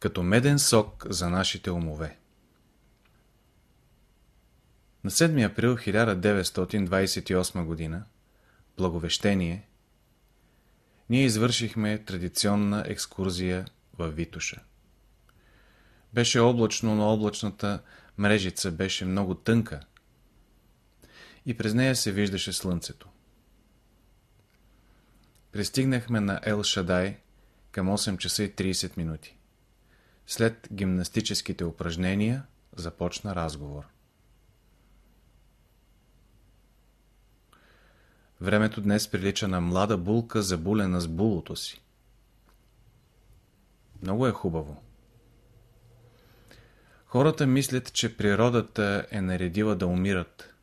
Като меден сок за нашите умове. На 7 април 1928 г. Благовещение ние извършихме традиционна екскурзия в Витуша. Беше облачно, но облачната мрежица беше много тънка и през нея се виждаше слънцето. Пристигнахме на Ел Шадай към 8 часа и 30 минути. След гимнастическите упражнения започна разговор. Времето днес прилича на млада булка, забулена с булото си. Много е хубаво. Хората мислят, че природата е наредила да умират.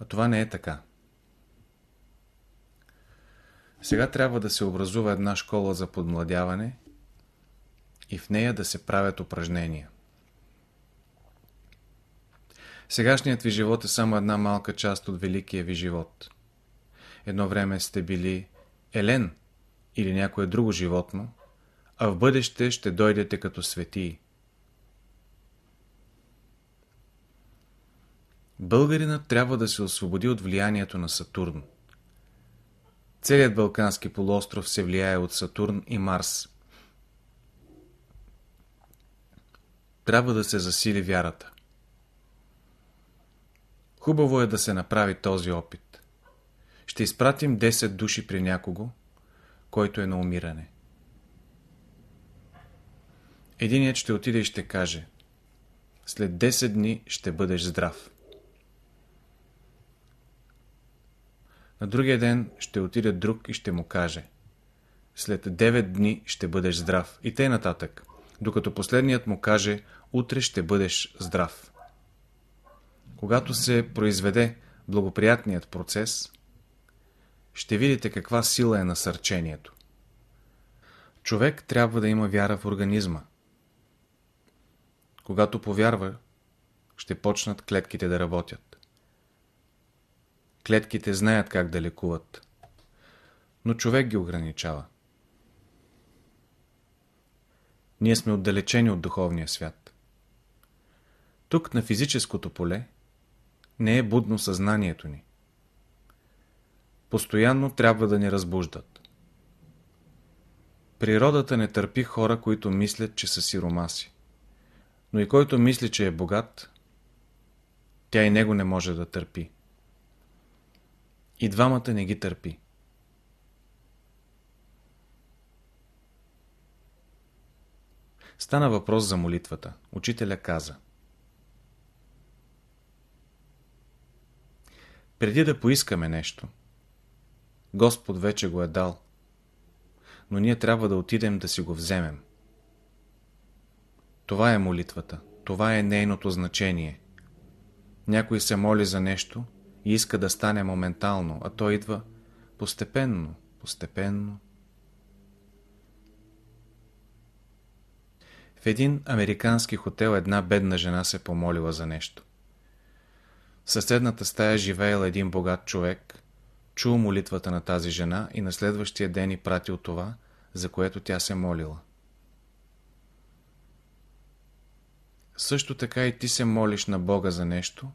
А това не е така. Сега трябва да се образува една школа за подмладяване и в нея да се правят упражнения. Сегашният ви живот е само една малка част от великия ви живот. Едно време сте били елен или някое друго животно, а в бъдеще ще дойдете като светии. Българинът трябва да се освободи от влиянието на Сатурн. Целият Балкански полуостров се влияе от Сатурн и Марс. Трябва да се засили вярата. Хубаво е да се направи този опит. Ще изпратим 10 души при някого, който е на умиране. Единият ще отиде и ще каже След 10 дни ще бъдеш здрав. На другия ден ще отиде друг и ще му каже След 9 дни ще бъдеш здрав. И тъй нататък. Докато последният му каже Утре ще бъдеш здрав. Когато се произведе благоприятният процес, ще видите каква сила е насърчението. Човек трябва да има вяра в организма. Когато повярва, ще почнат клетките да работят. Клетките знаят как да лекуват, но човек ги ограничава. Ние сме отдалечени от духовния свят. Тук на физическото поле не е будно съзнанието ни. Постоянно трябва да ни разбуждат. Природата не търпи хора, които мислят, че са сиромаси. Но и който мисли, че е богат, тя и него не може да търпи. И двамата не ги търпи. Стана въпрос за молитвата. Учителя каза – Преди да поискаме нещо, Господ вече го е дал, но ние трябва да отидем да си го вземем. Това е молитвата, това е нейното значение. Някой се моли за нещо и иска да стане моментално, а той идва постепенно, постепенно. В един американски хотел една бедна жена се помолила за нещо. В съседната стая живеел един богат човек, чул молитвата на тази жена и на следващия ден и пратил това, за което тя се молила. Също така и ти се молиш на Бога за нещо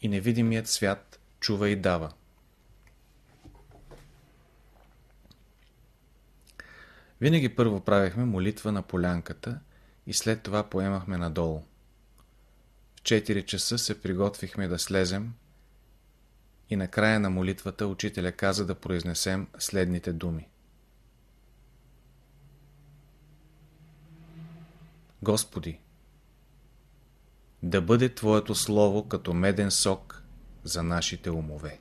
и невидимият свят чува и дава. Винаги първо правихме молитва на полянката и след това поемахме надолу. 4 часа се приготвихме да слезем и на края на молитвата учителя каза да произнесем следните думи. Господи, да бъде Твоето Слово като меден сок за нашите умове.